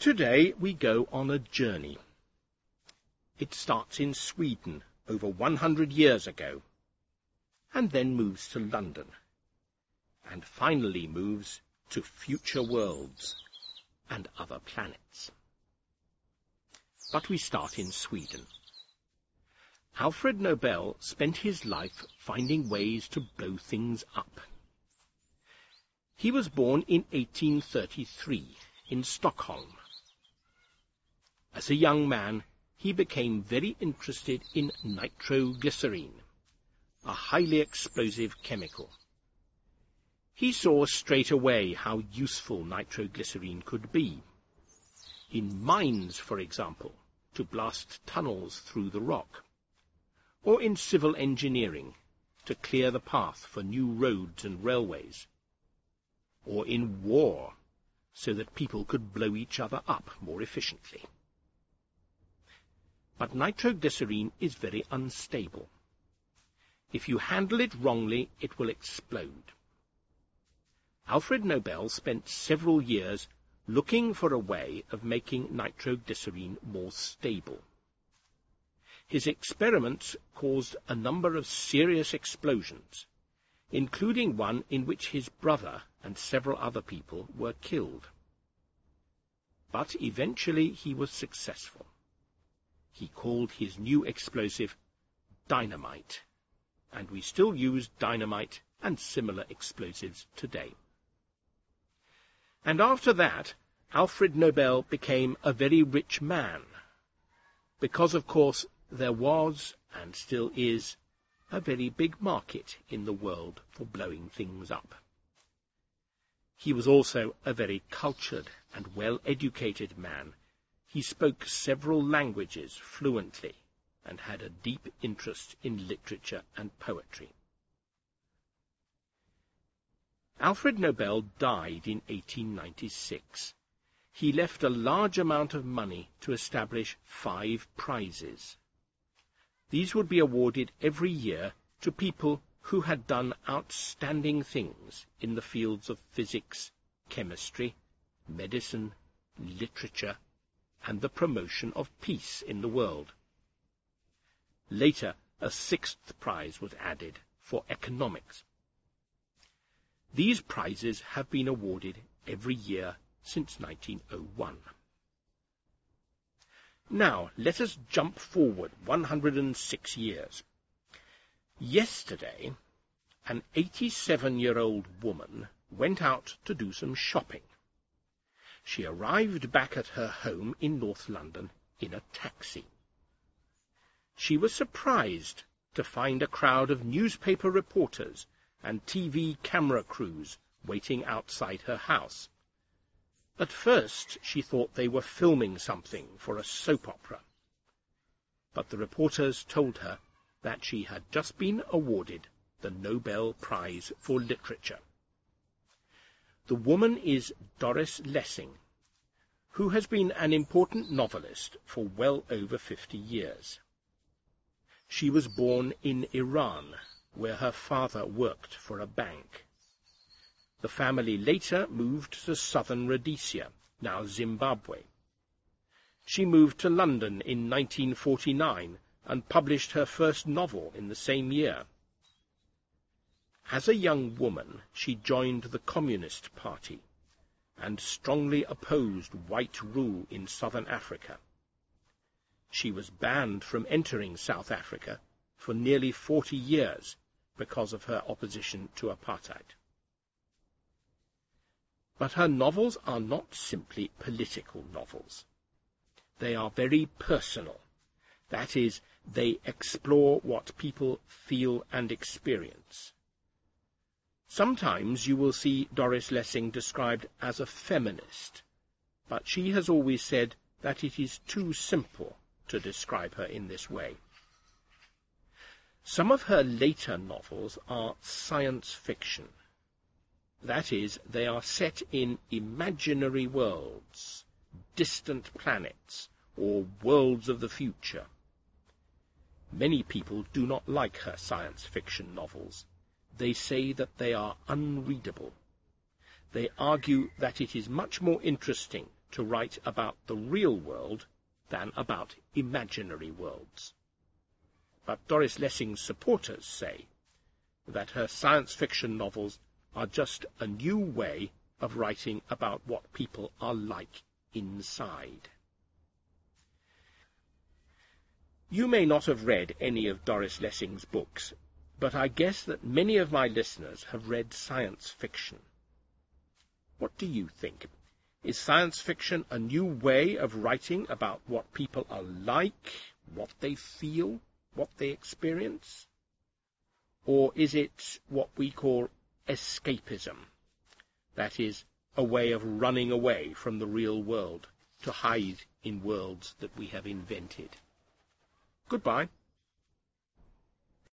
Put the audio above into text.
Today we go on a journey. It starts in Sweden over 100 years ago, and then moves to London, and finally moves to future worlds and other planets. But we start in Sweden. Alfred Nobel spent his life finding ways to blow things up. He was born in 1833 in Stockholm as a young man, he became very interested in nitroglycerine, a highly explosive chemical. He saw straight away how useful nitroglycerine could be. In mines, for example, to blast tunnels through the rock, or in civil engineering, to clear the path for new roads and railways, or in war, so that people could blow each other up more efficiently. But nitroglycerine is very unstable. If you handle it wrongly, it will explode. Alfred Nobel spent several years looking for a way of making nitroglycerine more stable. His experiments caused a number of serious explosions, including one in which his brother and several other people were killed. But eventually he was successful he called his new explosive dynamite, and we still use dynamite and similar explosives today. And after that, Alfred Nobel became a very rich man, because, of course, there was, and still is, a very big market in the world for blowing things up. He was also a very cultured and well-educated man, he spoke several languages fluently and had a deep interest in literature and poetry. Alfred Nobel died in 1896. He left a large amount of money to establish five prizes. These would be awarded every year to people who had done outstanding things in the fields of physics, chemistry, medicine, literature, and the promotion of peace in the world. Later, a sixth prize was added for economics. These prizes have been awarded every year since 1901. Now, let us jump forward 106 years. Yesterday, an 87-year-old woman went out to do some shopping she arrived back at her home in North London in a taxi. She was surprised to find a crowd of newspaper reporters and TV camera crews waiting outside her house. At first she thought they were filming something for a soap opera. But the reporters told her that she had just been awarded the Nobel Prize for Literature. The woman is Doris Lessing, who has been an important novelist for well over fifty years. She was born in Iran, where her father worked for a bank. The family later moved to southern Rhodesia, now Zimbabwe. She moved to London in 1949 and published her first novel in the same year. As a young woman, she joined the Communist Party and strongly opposed white rule in southern Africa. She was banned from entering South Africa for nearly 40 years because of her opposition to apartheid. But her novels are not simply political novels. They are very personal. That is, they explore what people feel and experience. Sometimes you will see Doris Lessing described as a feminist, but she has always said that it is too simple to describe her in this way. Some of her later novels are science fiction. That is, they are set in imaginary worlds, distant planets, or worlds of the future. Many people do not like her science fiction novels they say that they are unreadable. they argue that it is much more interesting to write about the real world than about imaginary worlds. But Doris Lessing's supporters say that her science fiction novels are just a new way of writing about what people are like inside. You may not have read any of Doris Lessing's books, but I guess that many of my listeners have read science fiction. What do you think? Is science fiction a new way of writing about what people are like, what they feel, what they experience? Or is it what we call escapism? That is, a way of running away from the real world to hide in worlds that we have invented. Goodbye.